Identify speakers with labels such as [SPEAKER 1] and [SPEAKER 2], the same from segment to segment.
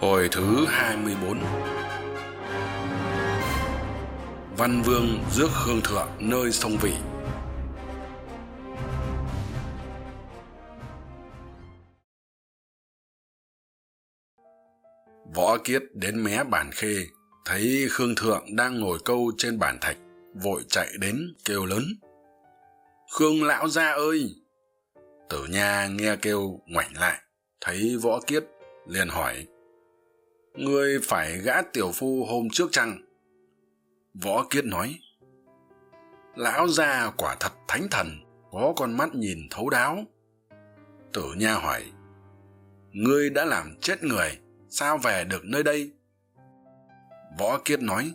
[SPEAKER 1] Hồi thứ hai mươi bốn Văn Vương rước Khương Thượng nơi sông Vị Võ Kiết đến mé bản khê, thấy Khương Thượng đang ngồi câu trên bản thạch, vội chạy đến kêu lớn. Khương lão gia ơi! Tử nha nghe kêu ngoảnh lại, thấy Võ Kiết, liền hỏi ngươi phải gã tiểu phu hôm trước chăng? Võ kiết nói. Lão gia quả thật thánh thần, có con mắt nhìn thấu đáo. Tử nha hỏi. Ngươi đã làm chết người, sao về được nơi đây? Võ kiết nói.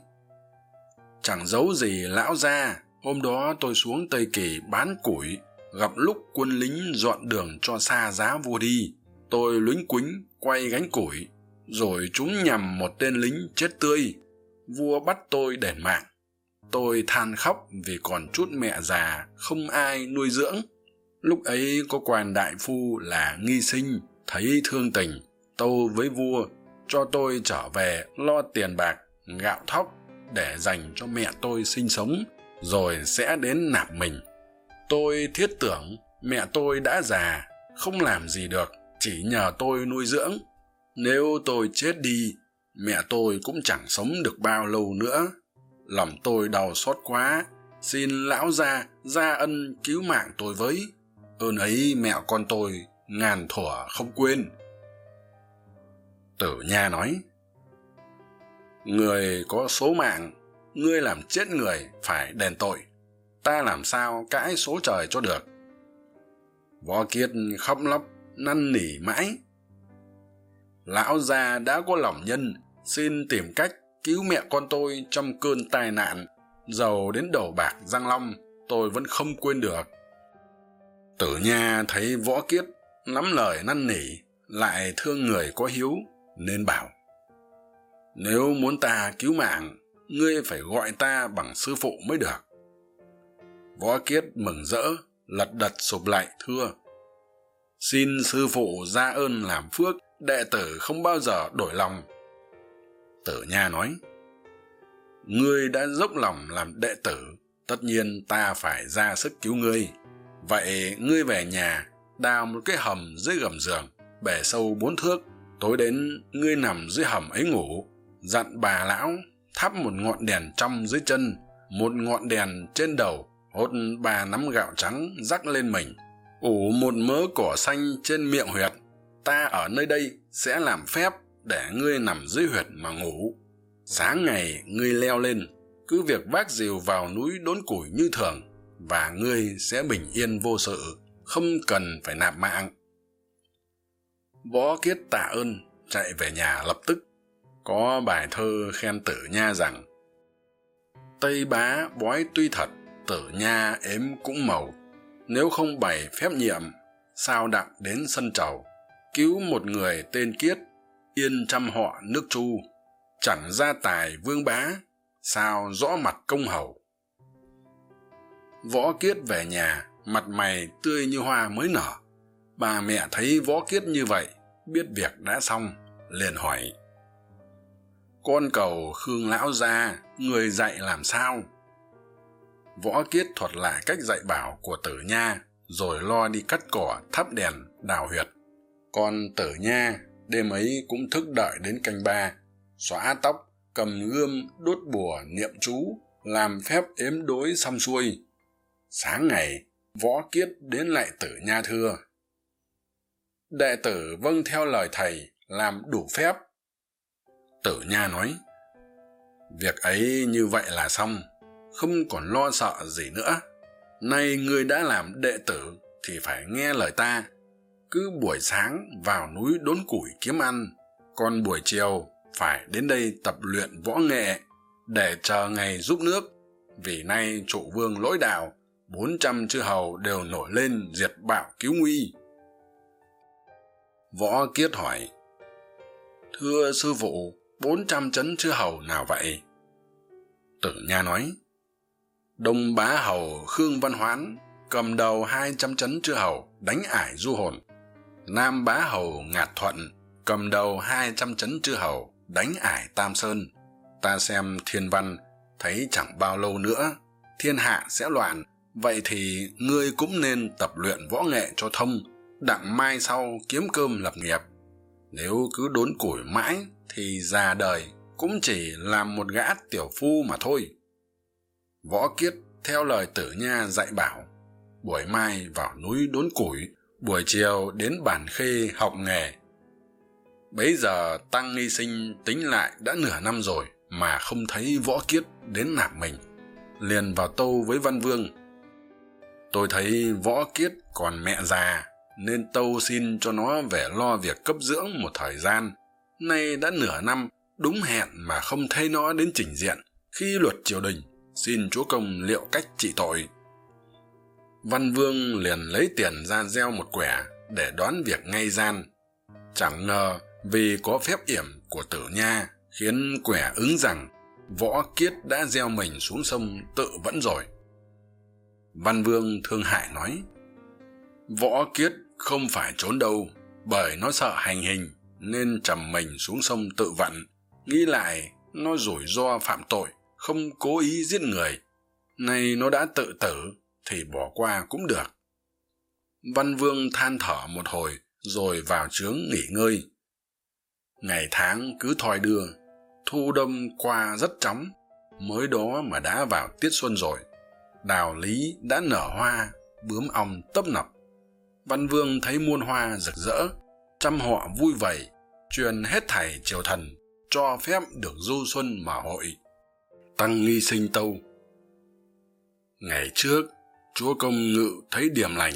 [SPEAKER 1] Chẳng giấu gì lão gia hôm đó tôi xuống tây kỳ bán củi, gặp lúc quân lính dọn đường cho xa giá vua đi, tôi luính quính quay gánh củi rồi chúng nhằm một tên lính chết tươi. Vua bắt tôi đền mạng. Tôi than khóc vì còn chút mẹ già không ai nuôi dưỡng. Lúc ấy có quan đại phu là nghi sinh, thấy thương tình, tâu với vua, cho tôi trở về lo tiền bạc, gạo thóc để dành cho mẹ tôi sinh sống, rồi sẽ đến nạp mình. Tôi thiết tưởng mẹ tôi đã già, không làm gì được, chỉ nhờ tôi nuôi dưỡng nếu tôi chết đi, mẹ tôi cũng chẳng sống được bao lâu nữa. Lòng tôi đau xót quá, xin lão gia gia ân cứu mạng tôi với. Ơn ấy mẹ con tôi ngàn thuở không quên. Tử nha nói, người có số mạng, ngươi làm chết người phải đền tội. Ta làm sao cãi số trời cho được? Võ kiệt khóc lóc, năn nỉ mãi lão già đã có lòng nhân, xin tìm cách cứu mẹ con tôi trong cơn tai nạn. Giàu đến đầu bạc răng long, tôi vẫn không quên được. Tử nha thấy võ kiết nắm lời năn nỉ, lại thương người có hiếu, nên bảo, nếu muốn ta cứu mạng, ngươi phải gọi ta bằng sư phụ mới được. Võ kiết mừng rỡ, lật đật sụp lại, thưa, xin sư phụ ra ơn làm phước đệ tử không bao giờ đổi lòng. Tử nha nói, ngươi đã dốc lòng làm đệ tử, tất nhiên ta phải ra sức cứu ngươi. Vậy ngươi về nhà, đào một cái hầm dưới gầm giường, bể sâu bốn thước, tối đến ngươi nằm dưới hầm ấy ngủ, dặn bà lão thắp một ngọn đèn trong dưới chân, một ngọn đèn trên đầu, hốt ba nắm gạo trắng rắc lên mình, ủ một mớ cỏ xanh trên miệng huyệt ta ở nơi đây sẽ làm phép để ngươi nằm dưới huyệt mà ngủ. Sáng ngày ngươi leo lên, cứ việc vác dìu vào núi đốn củi như thường, và ngươi sẽ bình yên vô sự, không cần phải nạp mạng. Võ kiết tạ ơn chạy về nhà lập tức, có bài thơ khen tử nha rằng, tây bá bói tuy thật, tử nha ếm cũng màu. Nếu không bày phép nhiệm, sao đặng đến sân trầu? Cứu một người tên kiết, yên trăm họ nước chu, chẳng ra tài vương bá, sao rõ mặt công hầu. Võ kiết về nhà, mặt mày tươi như hoa mới nở. Bà mẹ thấy võ kiết như vậy, biết việc đã xong, liền hỏi. Con cầu khương lão gia, người dạy làm sao? Võ kiết thuật lại cách dạy bảo của tử nha, rồi lo đi cắt cỏ thắp đèn đào huyệt con tử nha, đêm ấy cũng thức đợi đến canh ba. Xóa tóc, cầm gươm, đốt bùa, niệm chú, làm phép ếm đối xong xuôi. Sáng ngày, võ kiết đến lại tử nha thưa. Đệ tử vâng theo lời thầy, làm đủ phép. Tử nha nói, việc ấy như vậy là xong, không còn lo sợ gì nữa. Nay ngươi đã làm đệ tử thì phải nghe lời ta cứ buổi sáng vào núi đốn củi kiếm ăn, còn buổi chiều phải đến đây tập luyện võ nghệ để chờ ngày giúp nước. Vì nay trụ vương lỗi đạo, bốn trăm chư hầu đều nổi lên diệt bạo cứu nguy. Võ kiết hỏi, thưa sư phụ, bốn trăm trấn chư hầu nào vậy? Tử nha nói, đông bá hầu khương văn hoán cầm đầu hai trăm trấn chư hầu đánh ải du hồn nam bá hầu ngạt thuận cầm đầu hai trăm chấn chư hầu đánh ải tam sơn. Ta xem thiên văn, thấy chẳng bao lâu nữa, thiên hạ sẽ loạn. Vậy thì ngươi cũng nên tập luyện võ nghệ cho thông, đặng mai sau kiếm cơm lập nghiệp. Nếu cứ đốn củi mãi thì già đời cũng chỉ làm một gã tiểu phu mà thôi. Võ kiết theo lời tử nha dạy bảo, buổi mai vào núi đốn củi buổi chiều đến bản khê học nghề. Bấy giờ tăng nghi sinh tính lại đã nửa năm rồi mà không thấy võ kiết đến nạp mình. Liền vào tâu với văn vương. Tôi thấy võ kiết còn mẹ già, nên tâu xin cho nó về lo việc cấp dưỡng một thời gian. Nay đã nửa năm, đúng hẹn mà không thấy nó đến trình diện. Khi luật triều đình, xin chúa công liệu cách trị tội văn vương liền lấy tiền ra gieo một quẻ để đoán việc ngay gian. Chẳng ngờ vì có phép yểm của tử nha khiến quẻ ứng rằng võ kiết đã gieo mình xuống sông tự vẫn rồi. Văn vương thương hại nói, võ kiết không phải trốn đâu, bởi nó sợ hành hình nên trầm mình xuống sông tự vận, nghĩ lại nó rủi ro phạm tội, không cố ý giết người. Nay nó đã tự tử thì bỏ qua cũng được. Văn vương than thở một hồi rồi vào trướng nghỉ ngơi. Ngày tháng cứ thoi đưa thu đông qua rất chóng mới đó mà đã vào tiết xuân rồi. Đào lý đã nở hoa, bướm ong tấp nập. Văn vương thấy muôn hoa rực rỡ, trăm họ vui vầy truyền hết thảy triều thần, cho phép được du xuân mà hội. Tăng nghi sinh tâu. Ngày trước chúa công ngự thấy điểm lành,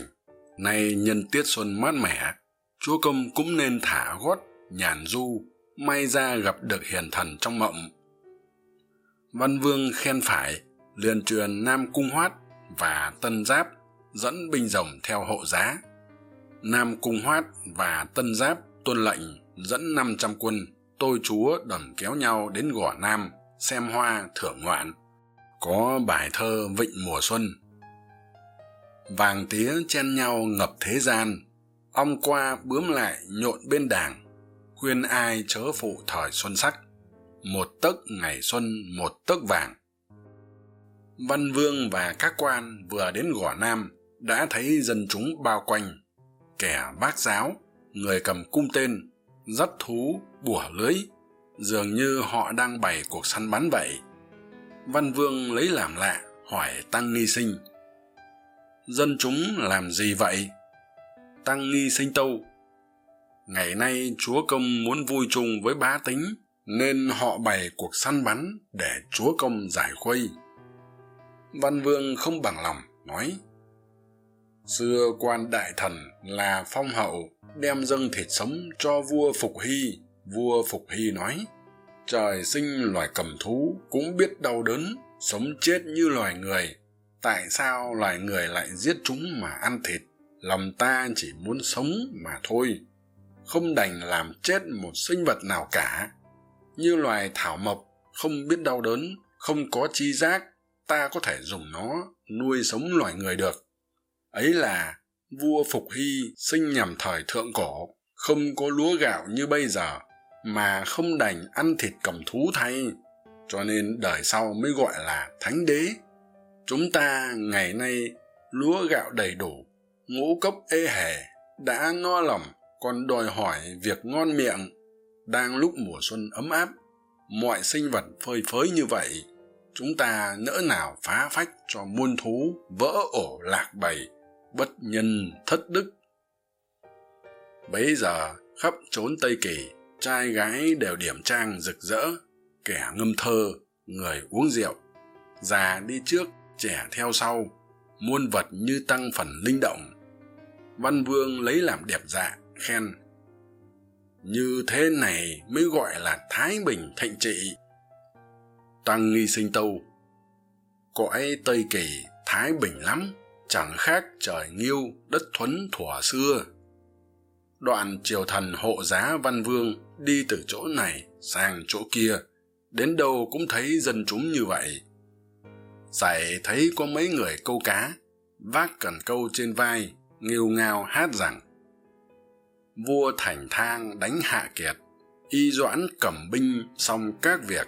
[SPEAKER 1] nay nhân tiết xuân mát mẻ, chúa công cũng nên thả gót, nhàn du, may ra gặp được hiền thần trong mộng. Văn vương khen phải, liền truyền nam cung hoát và tân giáp dẫn binh rồng theo hộ giá. Nam cung hoát và tân giáp tuân lệnh dẫn năm trăm quân, tôi chúa đầm kéo nhau đến gò nam xem hoa thưởng ngoạn. Có bài thơ vịnh mùa xuân vàng tía chen nhau ngập thế gian, ong qua bướm lại nhộn bên đàng khuyên ai chớ phụ thời xuân sắc, một tấc ngày xuân một tấc vàng. Văn vương và các quan vừa đến gò nam đã thấy dân chúng bao quanh, kẻ vác giáo, người cầm cung tên, dắt thú bủa lưới, dường như họ đang bày cuộc săn bắn vậy. Văn vương lấy làm lạ, hỏi tăng nghi sinh dân chúng làm gì vậy? Tăng nghi sinh tâu, ngày nay chúa công muốn vui chung với bá tính, nên họ bày cuộc săn bắn để chúa công giải khuây. Văn vương không bằng lòng, nói, xưa quan đại thần là phong hậu, đem dâng thịt sống cho vua phục hy. Vua phục hy nói, trời sinh loài cầm thú cũng biết đau đớn, sống chết như loài người tại sao loài người lại giết chúng mà ăn thịt? Lòng ta chỉ muốn sống mà thôi, không đành làm chết một sinh vật nào cả. Như loài thảo mộc, không biết đau đớn, không có chi giác, ta có thể dùng nó nuôi sống loài người được. Ấy là vua phục hy sinh nhằm thời thượng cổ, không có lúa gạo như bây giờ, mà không đành ăn thịt cầm thú thay. Cho nên đời sau mới gọi là thánh đế chúng ta ngày nay lúa gạo đầy đủ, ngũ cốc ê hề đã no lòng, còn đòi hỏi việc ngon miệng đang lúc mùa xuân ấm áp. Mọi sinh vật phơi phới như vậy, chúng ta nỡ nào phá phách cho muôn thú vỡ ổ lạc bầy, bất nhân thất đức. Bấy giờ, khắp trốn tây kỳ, trai gái đều điểm trang rực rỡ, kẻ ngâm thơ, người uống rượu. Già đi trước trẻ theo sau, muôn vật như tăng phần linh động. Văn vương lấy làm đẹp dạ khen. Như thế này mới gọi là thái bình thịnh trị. Tăng nghi sinh tâu cõi tây kỳ thái bình lắm, chẳng khác trời nghiêu, đất thuấn thuở xưa. Đoạn triều thần hộ giá văn vương đi từ chỗ này sang chỗ kia, đến đâu cũng thấy dân chúng như vậy giải thấy có mấy người câu cá, vác cần câu trên vai, nghêu ngao hát rằng, vua thành thang đánh hạ kiệt, y doãn cầm binh xong các việc.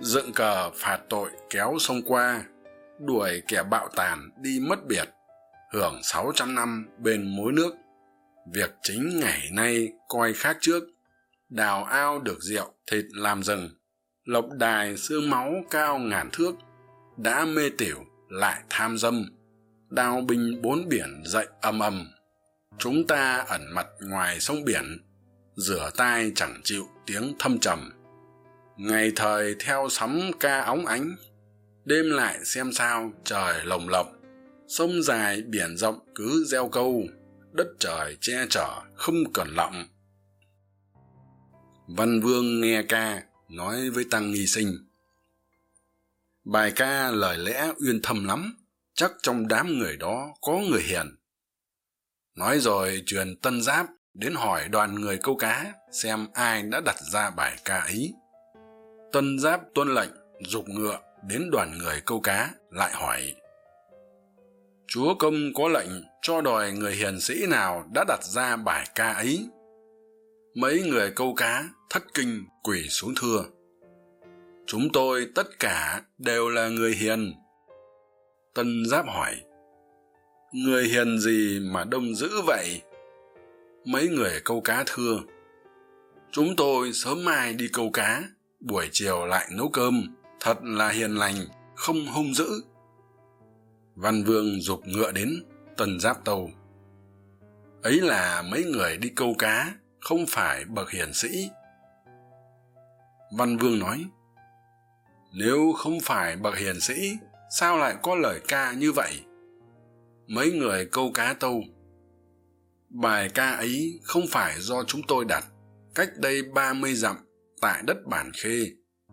[SPEAKER 1] Dựng cờ phạt tội kéo sông qua, đuổi kẻ bạo tàn đi mất biệt, hưởng sáu trăm năm bên mối nước. Việc chính ngày nay coi khác trước. Đào ao được rượu, thịt làm rừng. Lộc đài xương máu cao ngàn thước đã mê tiểu lại tham dâm đao binh bốn biển dậy âm âm. Chúng ta ẩn mặt ngoài sông biển, rửa tai chẳng chịu tiếng thâm trầm. Ngày thời theo sóng ca óng ánh, đêm lại xem sao trời lồng lộng. Sông dài biển rộng cứ gieo câu, đất trời che chở không cần lọng. Văn vương nghe ca, nói với tăng nghi sinh bài ca lời lẽ uyên thâm lắm, chắc trong đám người đó có người hiền. Nói rồi truyền tân giáp đến hỏi đoàn người câu cá xem ai đã đặt ra bài ca ấy. Tân giáp tuân lệnh g ngựa đến đoàn người câu cá lại hỏi, chúa công có lệnh cho đòi người hiền sĩ nào đã đặt ra bài ca ấy? Mấy người câu cá thất kinh quỳ xuống thưa chúng tôi tất cả đều là người hiền. Tân giáp hỏi, người hiền gì mà đông dữ vậy? Mấy người câu cá thưa, chúng tôi sớm mai đi câu cá, buổi chiều lại nấu cơm, thật là hiền lành, không hung dữ. Văn vương g ụ c ngựa đến, tân giáp tâu, ấy là mấy người đi câu cá, không phải bậc hiền sĩ. Văn vương nói nếu không phải bậc hiền sĩ, sao lại có lời ca như vậy? Mấy người câu cá tâu, bài ca ấy không phải do chúng tôi đặt. Cách đây ba mươi dặm, tại đất bản khê,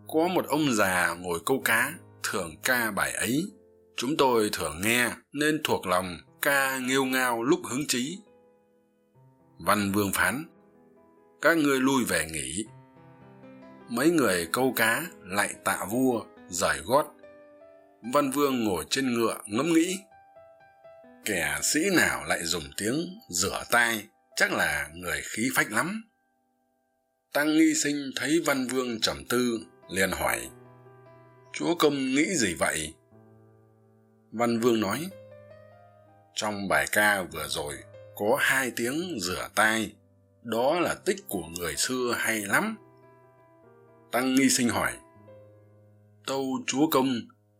[SPEAKER 1] có một ông già ngồi câu cá, thường ca bài ấy. Chúng tôi thường nghe, nên thuộc lòng ca nghêu ngao lúc hứng chí. Văn vương phán, các ngươi lui về nghỉ mấy người câu cá lại tạ vua giải gót. Văn vương ngồi trên ngựa ngẫm nghĩ. Kẻ sĩ nào lại dùng tiếng rửa tai, chắc là người khí phách lắm. Tăng nghi sinh thấy văn vương trầm tư, liền hỏi, chúa công nghĩ gì vậy? Văn vương nói, trong bài ca vừa rồi có hai tiếng rửa tai, đó là tích của người xưa hay lắm tăng nghi sinh hỏi, tâu chúa công,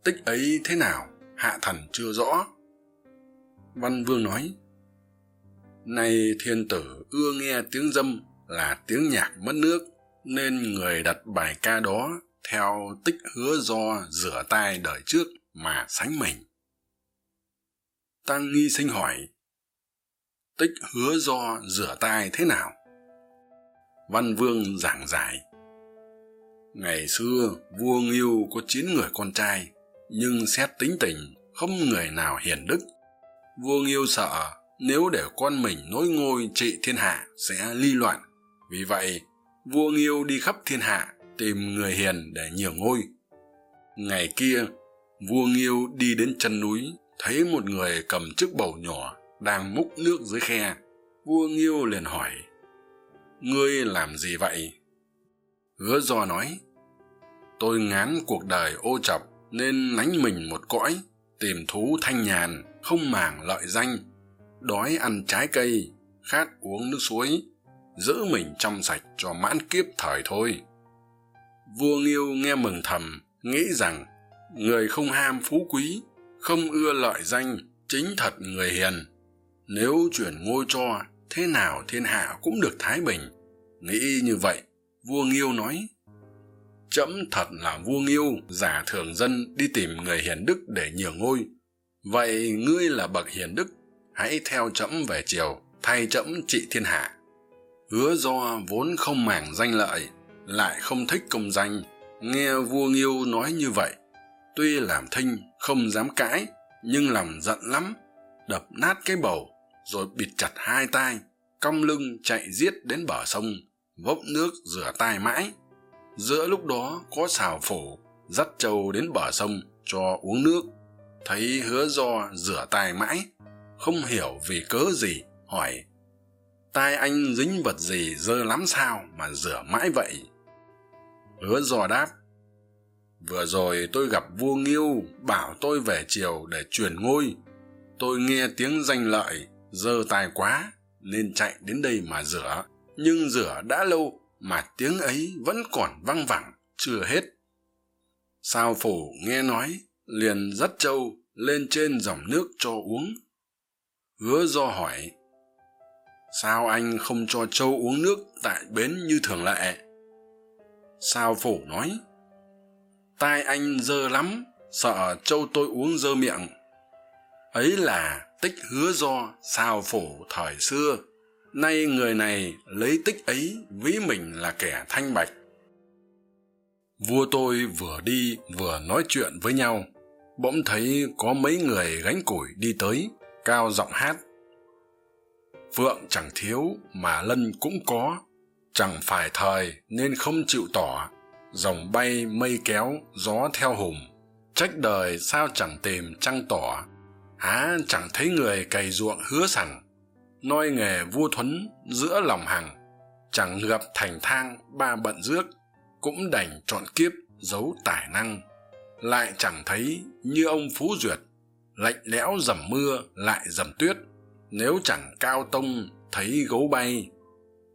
[SPEAKER 1] tích ấy thế nào? Hạ thần chưa rõ. Văn vương nói, Nay thiên tử ưa nghe tiếng dâm là tiếng nhạc mất nước, nên người đặt bài ca đó theo tích hứa do rửa tai đời trước mà sánh mình. Tăng nghi sinh hỏi, tích hứa do rửa tai thế nào? Văn vương giảng giải ngày xưa, vua nghiêu có chín người con trai, nhưng xét tính tình, không người nào hiền đức. Vua nghiêu sợ nếu để con mình nối ngôi trị thiên hạ sẽ ly loạn. Vì vậy, vua nghiêu đi khắp thiên hạ tìm người hiền để nhường ngôi. Ngày kia, vua nghiêu đi đến chân núi, thấy một người cầm chiếc bầu nhỏ đang múc nước dưới khe. Vua nghiêu liền hỏi, ngươi làm gì vậy? Hứa do nói tôi ngán cuộc đời ô chọc nên lánh mình một cõi, tìm thú thanh nhàn, không màng lợi danh. Đói ăn trái cây, khát uống nước suối, giữ mình trong sạch cho mãn kiếp thời thôi. Vua nghiêu nghe mừng thầm, nghĩ rằng người không ham phú quý, không ưa lợi danh chính thật người hiền. Nếu chuyển ngôi cho, thế nào thiên hạ cũng được thái bình. Nghĩ như vậy, vua nghiêu nói trẫm thật là vua nghiêu giả thường dân đi tìm người hiền đức để nhường ngôi. Vậy ngươi là bậc hiền đức, hãy theo trẫm về triều, thay trẫm trị thiên hạ. Hứa do vốn không màng danh lợi, lại không thích công danh. Nghe vua nghiêu nói như vậy, tuy làm thinh, không dám cãi, nhưng lòng giận lắm. Đập nát cái bầu, rồi bịt chặt hai tai, cong lưng chạy giết đến bờ sông, vốc nước rửa tai mãi giữa lúc đó có xào phổ dắt trâu đến bờ sông cho uống nước. Thấy hứa do rửa tay mãi, không hiểu vì cớ gì, hỏi, tai anh dính vật gì dơ lắm sao mà rửa mãi vậy? Hứa do đáp, vừa rồi tôi gặp vua nghiêu bảo tôi về triều để truyền ngôi. Tôi nghe tiếng danh lợi, dơ tài quá nên chạy đến đây mà rửa. Nhưng rửa đã lâu mà tiếng ấy vẫn còn văng vẳng, chưa hết. Sao phổ nghe nói, liền dắt trâu lên trên dòng nước cho uống. Hứa do hỏi, sao anh không cho trâu uống nước tại bến như thường lệ? Sao phổ nói, tai anh dơ lắm, sợ trâu tôi uống dơ miệng. Ấy là tích hứa do sao phổ thời xưa nay người này lấy tích ấy ví mình là kẻ thanh bạch. Vua tôi vừa đi vừa nói chuyện với nhau. Bỗng thấy có mấy người gánh củi đi tới cao giọng hát. Phượng chẳng thiếu mà lân cũng có chẳng phải thời nên không chịu tỏ. Dòng bay mây kéo gió theo hùm, trách đời sao chẳng tìm trăng tỏ. Há chẳng thấy người cày ruộng hứa sẵn noi nghề vua thuấn giữa lòng hằng chẳng gặp thành thang ba bận rước, cũng đành chọn kiếp giấu tài năng. Lại chẳng thấy như ông phú duyệt, lạnh lẽo dầm mưa lại dầm tuyết, nếu chẳng cao tông thấy gấu bay.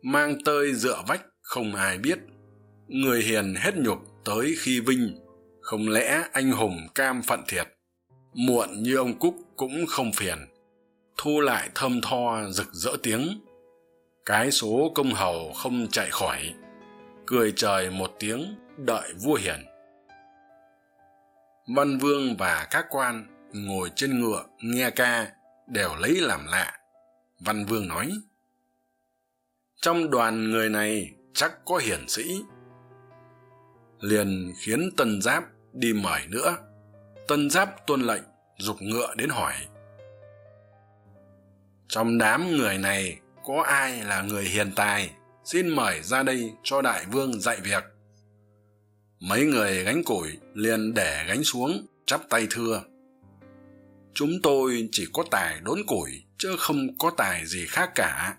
[SPEAKER 1] Mang tơi dựa vách không ai biết, người hiền hết nhục tới khi vinh, không lẽ anh hùng cam phận thiệt. Muộn như ông cúc cũng không phiền thu lại thơm tho rực rỡ tiếng. Cái số công hầu không chạy khỏi, cười trời một tiếng, đợi vua hiền. Văn vương và các quan ngồi trên ngựa nghe ca, đều lấy làm lạ. Văn vương nói, trong đoàn người này chắc có hiển sĩ. Liền khiến tân giáp đi mời nữa. Tân giáp tuân lệnh g ngựa đến hỏi trong đám người này, có ai là người hiền tài? Xin mời ra đây cho đại vương dạy việc. Mấy người gánh củi liền để gánh xuống, chắp tay thưa. Chúng tôi chỉ có tài đốn củi, chứ không có tài gì khác cả.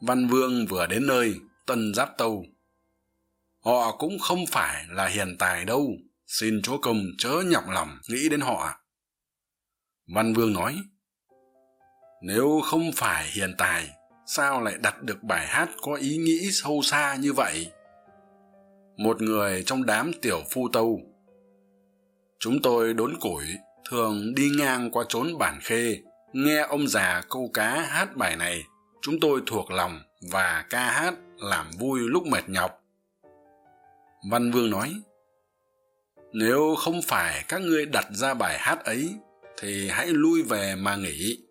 [SPEAKER 1] Văn vương vừa đến nơi, tân giáp tâu. Họ cũng không phải là hiền tài đâu. Xin chúa công chớ nhọc lòng nghĩ đến họ văn vương nói nếu không phải hiền tài, sao lại đặt được bài hát có ý nghĩ sâu xa như vậy? Một người trong đám tiểu phu tâu. Chúng tôi đốn củi, thường đi ngang qua trốn bản khê, nghe ông già câu cá hát bài này. Chúng tôi thuộc lòng và ca hát làm vui lúc mệt nhọc. Văn vương nói, nếu không phải các ngươi đặt ra bài hát ấy, thì hãy lui về mà nghỉ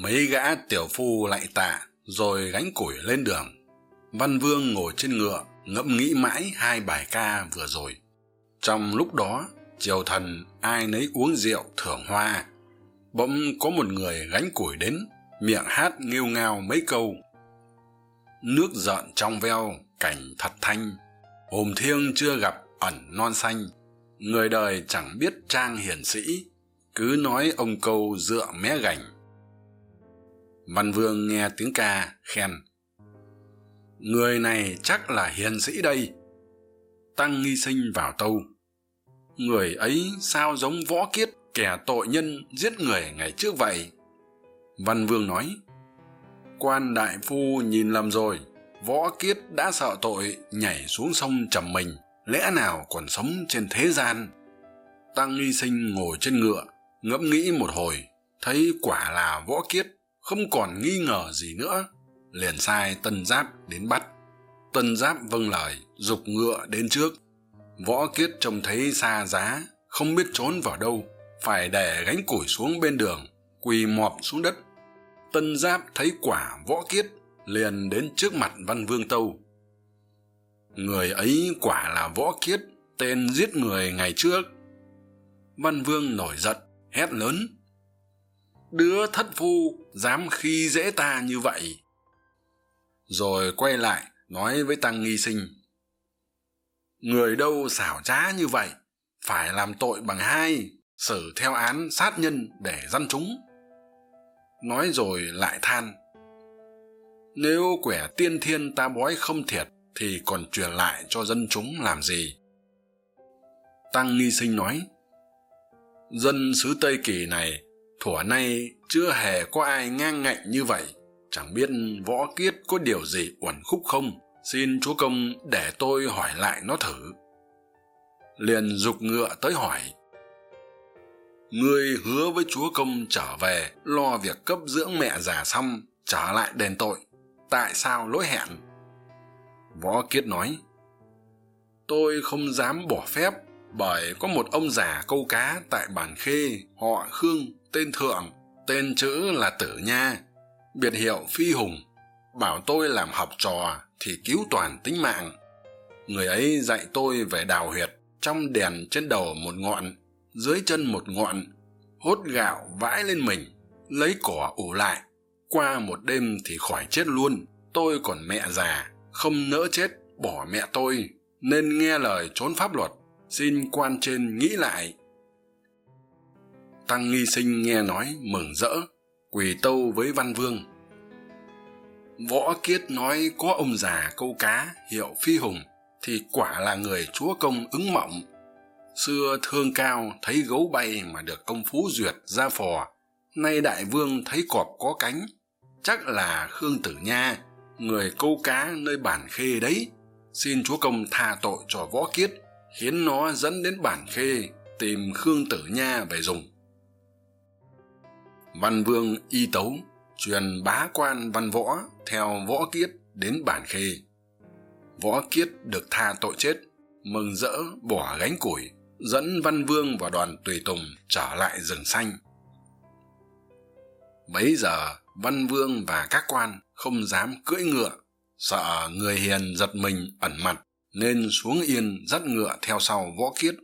[SPEAKER 1] mấy gã tiểu phu lạy tạ, rồi gánh củi lên đường. Văn vương ngồi trên ngựa, ngẫm nghĩ mãi hai bài ca vừa rồi. Trong lúc đó, triều thần ai nấy uống rượu thưởng hoa. Bỗng có một người gánh củi đến, miệng hát nghêu ngao mấy câu. Nước giận trong veo, cảnh thật thanh. Hồn thiêng chưa gặp ẩn non xanh. Người đời chẳng biết trang hiền sĩ, cứ nói ông câu dựa mé gành văn vương nghe tiếng ca, khen. Người này chắc là hiền sĩ đây. Tăng nghi sinh vào tâu. Người ấy sao giống võ kiết, kẻ tội nhân giết người ngày trước vậy? Văn vương nói, quan đại phu nhìn lầm rồi, võ kiết đã sợ tội, nhảy xuống sông trầm mình, lẽ nào còn sống trên thế gian? Tăng nghi sinh ngồi trên ngựa, ngẫm nghĩ một hồi, thấy quả là võ kiết không còn nghi ngờ gì nữa, liền sai tân giáp đến bắt. Tân giáp vâng lời g ụ c ngựa đến trước. Võ kiết trông thấy xa giá, không biết trốn vào đâu, phải để gánh củi xuống bên đường, quỳ mọp xuống đất. Tân giáp thấy quả võ kiết, liền đến trước mặt văn vương tâu. Người ấy quả là võ kiết, tên giết người ngày trước. Văn vương nổi giận, hét lớn đứa thất phu dám khi dễ ta như vậy. Rồi quay lại nói với tăng nghi sinh, người đâu xảo trá như vậy, phải làm tội bằng hai, xử theo án sát nhân để dăn chúng. Nói rồi lại than, nếu quẻ tiên thiên ta bói không thiệt thì còn truyền lại cho dân chúng làm gì? Tăng nghi sinh nói, dân xứ tây kỳ này thuở nay chưa hề có ai ngang ngạnh như vậy. Chẳng biết võ kiết có điều gì uẩn khúc không? Xin chúa công để tôi hỏi lại nó thử. Liền g ụ c ngựa tới hỏi. Ngươi hứa với chúa công trở về, lo việc cấp dưỡng mẹ già xong trở lại đền tội. Tại sao lỗi hẹn? Võ kiết nói. Tôi không dám bỏ phép bởi có một ông già câu cá tại bản khê, họ khương, tên thượng, tên chữ là tử nha, biệt hiệu phi hùng, bảo tôi làm học trò thì cứu toàn tính mạng. Người ấy dạy tôi về đào huyệt, trong đèn trên đầu một ngọn, dưới chân một ngọn, hốt gạo vãi lên mình, lấy cỏ ủ lại. Qua một đêm thì khỏi chết luôn, tôi còn mẹ già, không nỡ chết bỏ mẹ tôi, nên nghe lời trốn pháp luật xin quan trên nghĩ lại. Tăng nghi sinh nghe nói mừng rỡ, quỳ tâu với văn vương. Võ kiết nói có ông già câu cá hiệu phi hùng thì quả là người chúa công ứng mộng. Xưa thương cao thấy gấu bay mà được ông phú duyệt ra phò. Nay đại vương thấy cọp có cánh, chắc là khương tử nha, người câu cá nơi bản khê đấy. Xin chúa công tha tội cho võ kiết khiến nó dẫn đến bản khê tìm khương tử nha về dùng. Văn vương y tấu truyền bá quan văn võ theo võ kiết đến bản khê. Võ kiết được tha tội chết, mừng rỡ bỏ gánh củi, dẫn văn vương và đoàn tùy tùng trở lại rừng xanh. Bấy giờ, văn vương và các quan không dám cưỡi ngựa, sợ người hiền giật mình ẩn mặt nên xuống yên dắt ngựa theo sau võ kiết.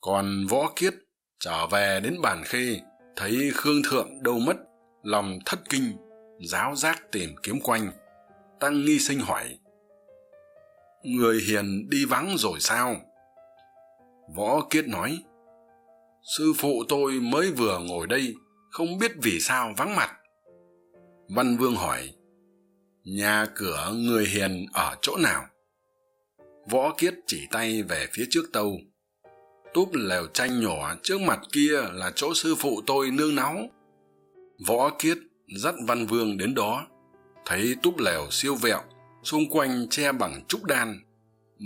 [SPEAKER 1] Còn võ kiết trở về đến bản khê, thấy khương thượng đâu mất, lòng thất kinh, giáo giác tìm kiếm quanh, tăng nghi sinh hỏi, người hiền đi vắng rồi sao? Võ kiết nói, sư phụ tôi mới vừa ngồi đây, không biết vì sao vắng mặt. Văn vương hỏi, nhà cửa người hiền ở chỗ nào? Võ kiết chỉ tay về phía trước tâu túp lều tranh nhỏ trước mặt kia là chỗ sư phụ tôi nương náu. Võ kiết dắt văn vương đến đó. Thấy túp lều siêu vẹo, xung quanh che bằng trúc đan.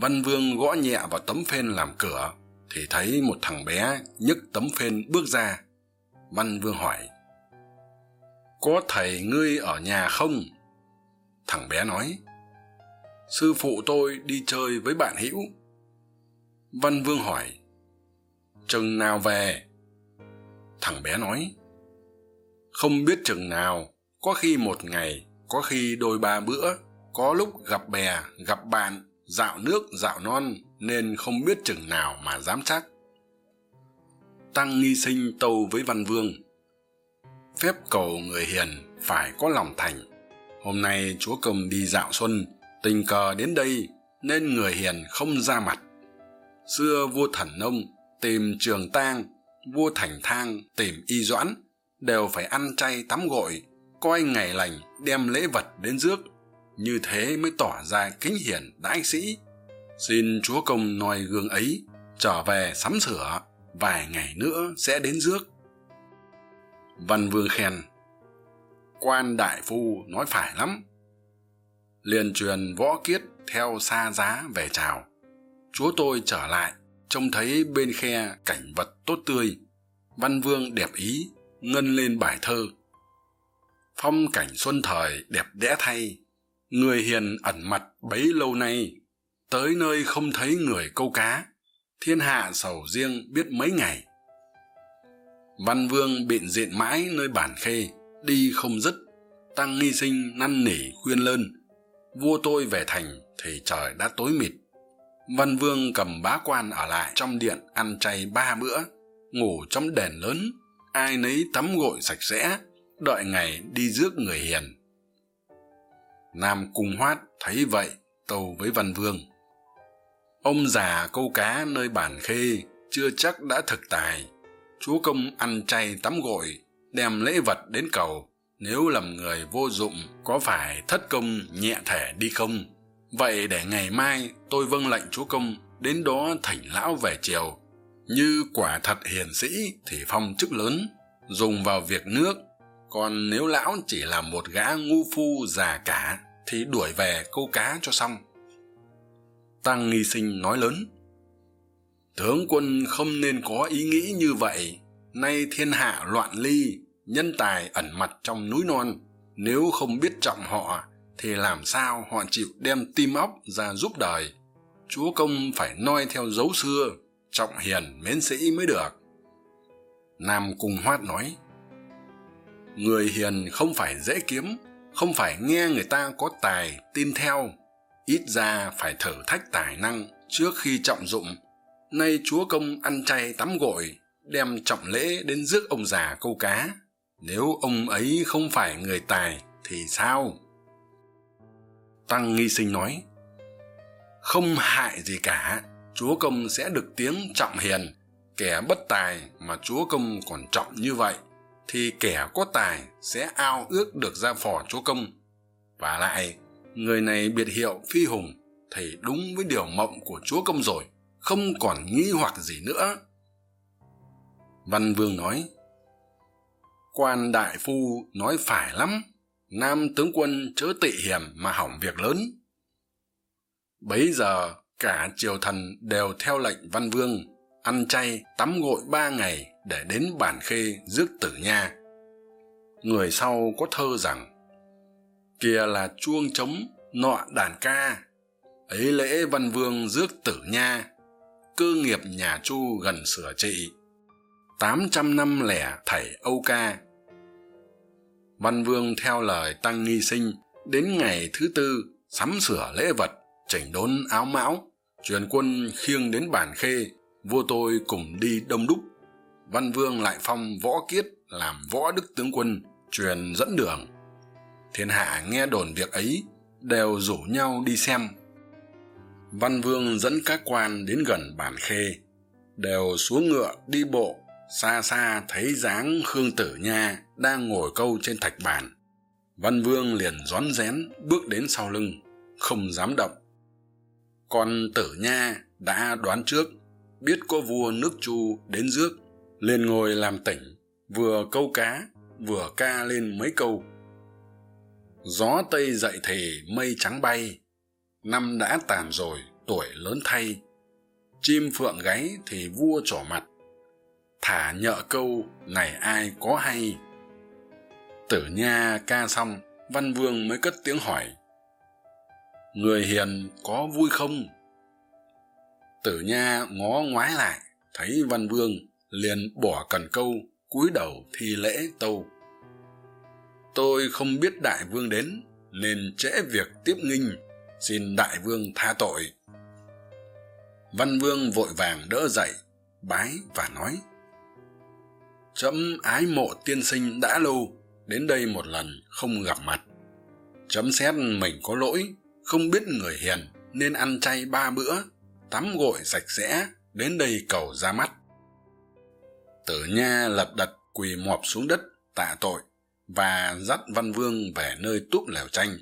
[SPEAKER 1] Văn vương gõ nhẹ vào tấm phên làm cửa, thì thấy một thằng bé nhấc tấm phên bước ra. Văn vương hỏi, có thầy ngươi ở nhà không? Thằng bé nói sư phụ tôi đi chơi với bạn hữu. Văn vương hỏi, chừng nào về? Thằng bé nói, không biết chừng nào, có khi một ngày, có khi đôi ba bữa, có lúc gặp bè, gặp bạn, dạo nước, dạo non, nên không biết chừng nào mà dám chắc. Tăng nghi sinh tâu với văn vương, phép cầu người hiền phải có lòng thành. Hôm nay chúa công đi dạo xuân tình cờ đến đây nên người hiền không ra mặt. Xưa vua thần nông tìm trường tang, vua thành thang tìm y doãn, đều phải ăn chay tắm gội, coi ngày lành đem lễ vật đến rước. Như thế mới tỏ ra kính hiển đãi sĩ. Xin chúa công noi gương ấy trở về sắm sửa, vài ngày nữa sẽ đến rước. Văn vương khen, quan đại phu nói phải lắm liền truyền võ kiết theo xa giá về chào. Chúa tôi trở lại, trông thấy bên khe cảnh vật tốt tươi. Văn vương đẹp ý, ngân lên bài thơ. Phong cảnh xuân thời đẹp đẽ thay, người hiền ẩn mặt bấy lâu nay. Tới nơi không thấy người câu cá, thiên hạ sầu riêng biết mấy ngày. Văn vương biện diện mãi nơi bản khê, đi không dứt, tăng nghi sinh năn nỉ khuyên lơn vua tôi về thành thì trời đã tối mịt. Văn vương cầm bá quan ở lại trong điện ăn chay ba bữa, ngủ trong đền lớn, ai nấy tắm gội sạch sẽ, đợi ngày đi rước người hiền. Nam cung hoát thấy vậy, tâu với văn vương. Ông già câu cá nơi bản khê chưa chắc đã thực tài. Chúa công ăn chay tắm gội, đem lễ vật đến cầu nếu làm người vô dụng, có phải thất công nhẹ thể đi không? Vậy để ngày mai tôi vâng lệnh chúa công, đến đó thỉnh lão về chiều như quả thật hiền sĩ thì phong chức lớn, dùng vào việc nước. Còn nếu lão chỉ là một gã ngu phu già cả, thì đuổi về câu cá cho xong. Tăng nghi sinh nói lớn, tướng quân không nên có ý nghĩ như vậy. Nay thiên hạ loạn ly nhân tài ẩn mặt trong núi non. Nếu không biết trọng họ, thì làm sao họ chịu đem tim óc ra giúp đời? Chúa công phải noi theo dấu xưa, trọng hiền mến sĩ mới được. Nam cung hoát nói, người hiền không phải dễ kiếm, không phải nghe người ta có tài, tin theo. Ít ra phải thử thách tài năng trước khi trọng dụng. Nay chúa công ăn chay tắm gội, đem trọng lễ đến rước ông già câu cá nếu ông ấy không phải người tài, thì sao? Tăng nghi sinh nói, không hại gì cả, chúa công sẽ được tiếng trọng hiền. Kẻ bất tài mà chúa công còn trọng như vậy, thì kẻ có tài sẽ ao ước được ra phò chúa công. Và lại, người này biệt hiệu phi hùng thì đúng với điều mộng của chúa công rồi, không còn nghi hoặc gì nữa. Văn vương nói quan đại phu nói phải lắm, nam tướng quân chớ tị hiểm mà hỏng việc lớn. Bấy giờ, cả triều thần đều theo lệnh văn vương, ăn chay, tắm gội ba ngày để đến bản khê rước tử nha. Người sau có thơ rằng kia là chuông trống, nọ đàn ca, ấy lễ văn vương rước tử nha, cơ nghiệp nhà chu gần sửa trị. Tám trăm năm lẻ thảy âu ca văn vương theo lời tăng nghi sinh, đến ngày thứ tư, sắm sửa lễ vật, chỉnh đốn áo mão, truyền quân khiêng đến bản khê, vua tôi cùng đi đông đúc. Văn vương lại phong võ kiết làm võ đức tướng quân, truyền dẫn đường. Thiên hạ nghe đồn việc ấy, đều rủ nhau đi xem. Văn vương dẫn các quan đến gần bản khê, đều xuống ngựa đi bộ xa xa thấy dáng khương tử nha đang ngồi câu trên thạch bàn. Văn vương liền rón rén bước đến sau lưng, không dám động. Còn tử nha đã đoán trước, biết có vua nước chu đến rước, liền ngồi làm tỉnh, vừa câu cá, vừa ca lên mấy câu. Gió tây dậy thì mây trắng bay, năm đã tàn rồi, tuổi lớn thay. Chim phượng gáy thì vua trỏ mặt thả nhợ câu này ai có hay? Tử nha ca xong, văn vương mới cất tiếng hỏi, người hiền có vui không? Tử nha ngó ngoái lại, thấy văn vương liền bỏ cần câu cúi đầu thi lễ tâu. Tôi không biết đại vương đến, nên trễ việc tiếp nghinh, xin đại vương tha tội. Văn vương vội vàng đỡ dậy, bái và nói trẫm ái mộ tiên sinh đã lâu, đến đây một lần không gặp mặt. Chấm xét mình có lỗi, không biết người hiền nên ăn chay ba bữa, tắm gội sạch sẽ, đến đây cầu ra mắt. Tử nha lật đật quỳ mọp xuống đất, tạ tội, và dắt văn vương về nơi túp lều tranh.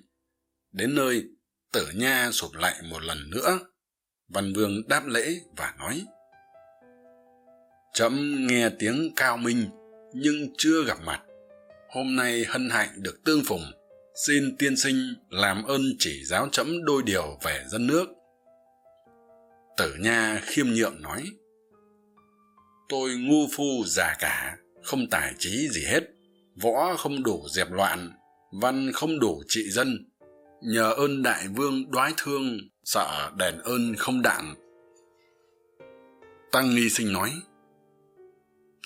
[SPEAKER 1] Đến nơi, tử nha sụp lại một lần nữa. Văn vương đáp lễ và nói trẫm nghe tiếng cao minh, nhưng chưa gặp mặt. Hôm nay hân hạnh được tương phùng. Xin tiên sinh làm ơn chỉ giáo trẫm đôi điều về dân nước. Tử nha khiêm nhượng nói, tôi ngu phu già cả, không tài trí gì hết. Võ không đủ dẹp loạn, văn không đủ trị dân. Nhờ ơn đại vương đoái thương, sợ đền ơn không đạn. Tăng nghi sinh nói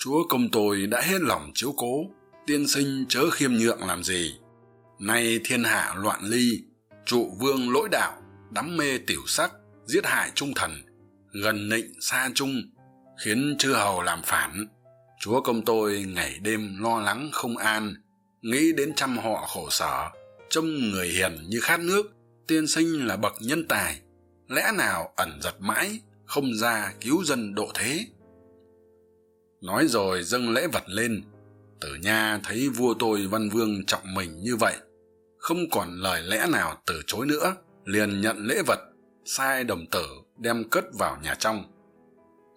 [SPEAKER 1] chúa công tôi đã hết lòng chiếu cố, tiên sinh chớ khiêm nhượng làm gì. Nay thiên hạ loạn ly, trụ vương lỗi đạo, đắm mê tiểu sắc, giết hại trung thần, gần nịnh xa trung khiến chư hầu làm phản. Chúa công tôi ngày đêm lo lắng không an, nghĩ đến trăm họ khổ sở, trông người hiền như khát nước, tiên sinh là bậc nhân tài. Lẽ nào ẩn giật mãi, không ra cứu dân độ thế? Nói rồi dâng lễ vật lên. Tử nha thấy vua tôi văn vương trọng mình như vậy, không còn lời lẽ nào từ chối nữa, liền nhận lễ vật, sai đồng tử đem cất vào nhà trong.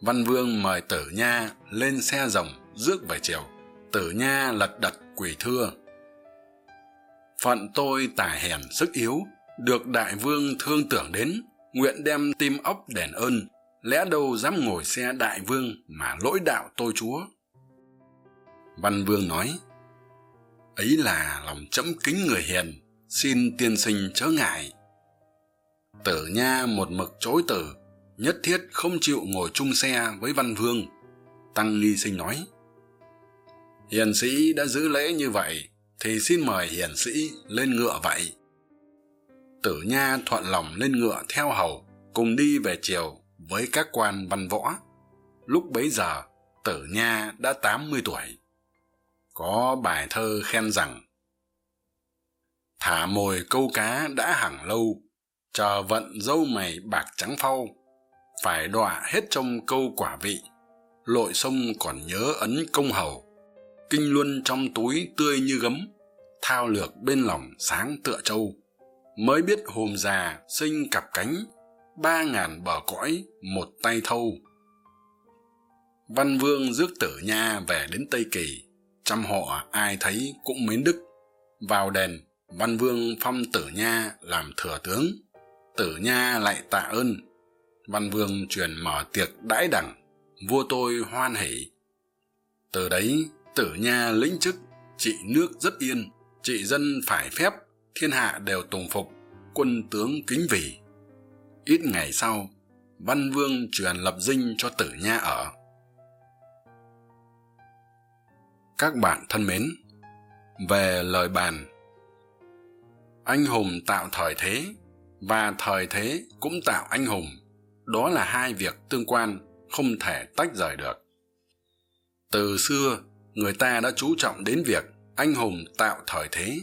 [SPEAKER 1] Văn vương mời tử nha lên xe rồng rước về chiều tử nha lật đật quỳ thưa. Phận tôi tài hèn sức yếu, được đại vương thương tưởng đến, nguyện đem tim óc đền ơn lẽ đâu dám ngồi xe đại vương mà lỗi đạo tôi chúa? Văn vương nói, ấy là lòng trẫm kính người hiền, xin tiên sinh chớ ngại. Tử nha một mực chối từ, nhất thiết không chịu ngồi chung xe với văn vương. Tăng nghi sinh nói, hiền sĩ đã giữ lễ như vậy, thì xin mời hiền sĩ lên ngựa vậy. Tử nha thuận lòng lên ngựa theo hầu, cùng đi về chiều với các quan văn võ. Lúc bấy giờ, tử nha đã tám mươi tuổi. Có bài thơ khen rằng, thả mồi câu cá đã hẳn lâu, chờ vận dâu mày bạc trắng phau. Phải đọa hết trong câu quả vị, lội sông còn nhớ ấn công hầu. Kinh luân trong túi tươi như gấm, thao lược bên lòng sáng tựa trâu. Mới biết hùm già sinh cặp cánh ba ngàn bờ cõi, một tay thâu. Văn vương rước tử nha về đến tây kỳ, trăm họ ai thấy cũng mến đức. Vào đền, văn vương phong tử nha làm thừa tướng. Tử nha lại tạ ơn. Văn vương truyền mở tiệc đãi đẳng, vua tôi hoan hỉ từ đấy, tử nha lĩnh chức, trị nước rất yên, trị dân phải phép, thiên hạ đều tùng phục, quân tướng kính vì ít ngày sau, văn vương truyền lập dinh cho tử nha ở. Các bạn thân mến, về lời bàn. Anh hùng tạo thời thế, và thời thế cũng tạo anh hùng. Đó là hai việc tương quan, không thể tách rời được. Từ xưa, người ta đã chú trọng đến việc anh hùng tạo thời thế.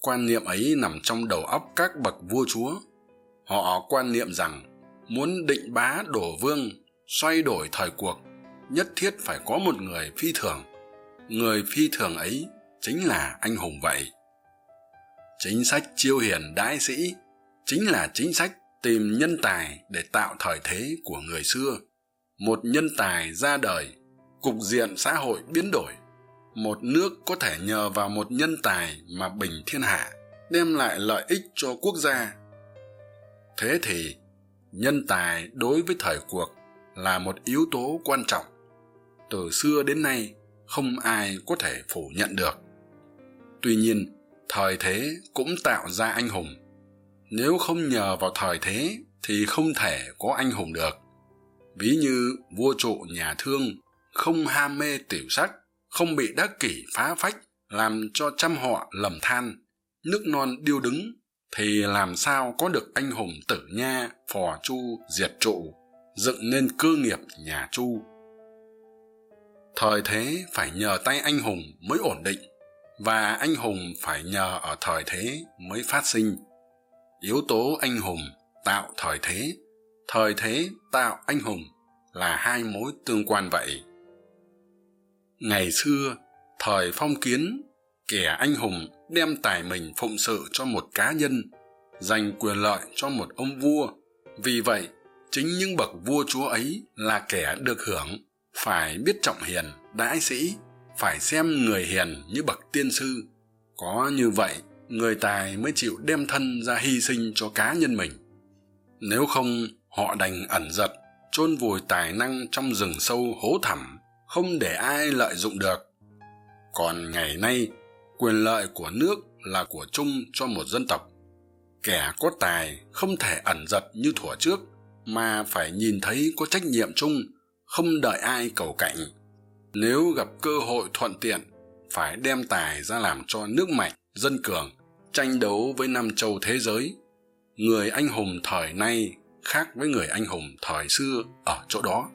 [SPEAKER 1] Quan niệm ấy nằm trong đầu óc các bậc vua chúa họ quan niệm rằng muốn định bá đổ vương, xoay đổi thời cuộc, nhất thiết phải có một người phi thường. Người phi thường ấy chính là anh hùng vậy. Chính sách chiêu hiền đãi sĩ chính là chính sách tìm nhân tài để tạo thời thế của người xưa. Một nhân tài ra đời, cục diện xã hội biến đổi. Một nước có thể nhờ vào một nhân tài mà bình thiên hạ, đem lại lợi ích cho quốc gia thế thì, nhân tài đối với thời cuộc là một yếu tố quan trọng. Từ xưa đến nay, không ai có thể phủ nhận được. Tuy nhiên, thời thế cũng tạo ra anh hùng. Nếu không nhờ vào thời thế thì không thể có anh hùng được. Ví như vua trụ nhà thương không ham mê tiểu sắc, không bị đắc kỷ phá phách, làm cho trăm họ lầm than, nước non điêu đứng thì làm sao có được anh hùng tử nha, phò chu, diệt trụ, dựng nên cơ nghiệp nhà chu? Thời thế phải nhờ tay anh hùng mới ổn định, và anh hùng phải nhờ ở thời thế mới phát sinh. Yếu tố anh hùng tạo thời thế thời thế tạo anh hùng là hai mối tương quan vậy. Ngày xưa, thời phong kiến kẻ anh hùng đem tài mình phụng sự cho một cá nhân dành quyền lợi cho một ông vua. Vì vậy, chính những bậc vua chúa ấy là kẻ được hưởng phải biết trọng hiền đãi sĩ, phải xem người hiền như bậc tiên sư. Có như vậy, người tài mới chịu đem thân ra hy sinh cho cá nhân mình. Nếu không, họ đành ẩn giật, chôn vùi tài năng trong rừng sâu hố thẳm, không để ai lợi dụng được. Còn ngày nay quyền lợi của nước là của chung cho một dân tộc. Kẻ có tài không thể ẩn giật như thuở trước, mà phải nhìn thấy có trách nhiệm chung, không đợi ai cầu cạnh. Nếu gặp cơ hội thuận tiện, phải đem tài ra làm cho nước mạnh, dân cường, tranh đấu với năm châu thế giới. Người anh hùng thời nay khác với người anh hùng thời xưa ở chỗ đó.